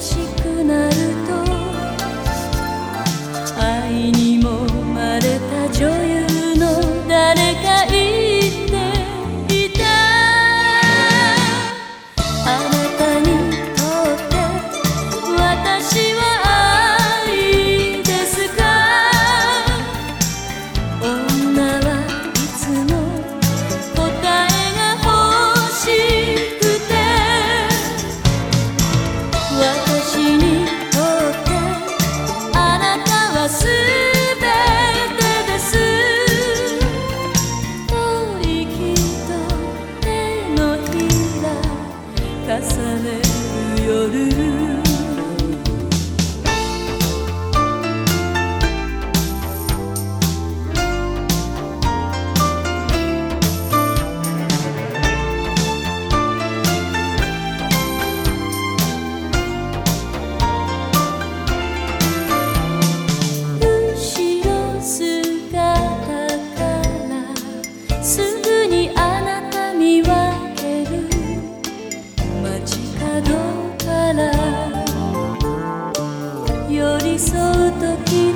しくなると sana seviyorum 寄り添う時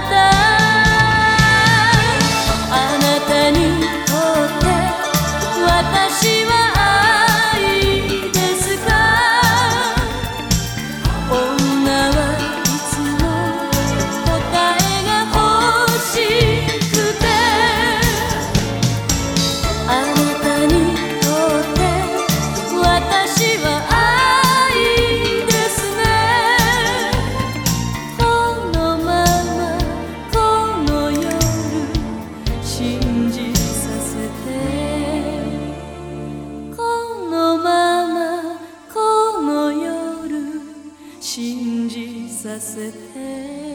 たさせて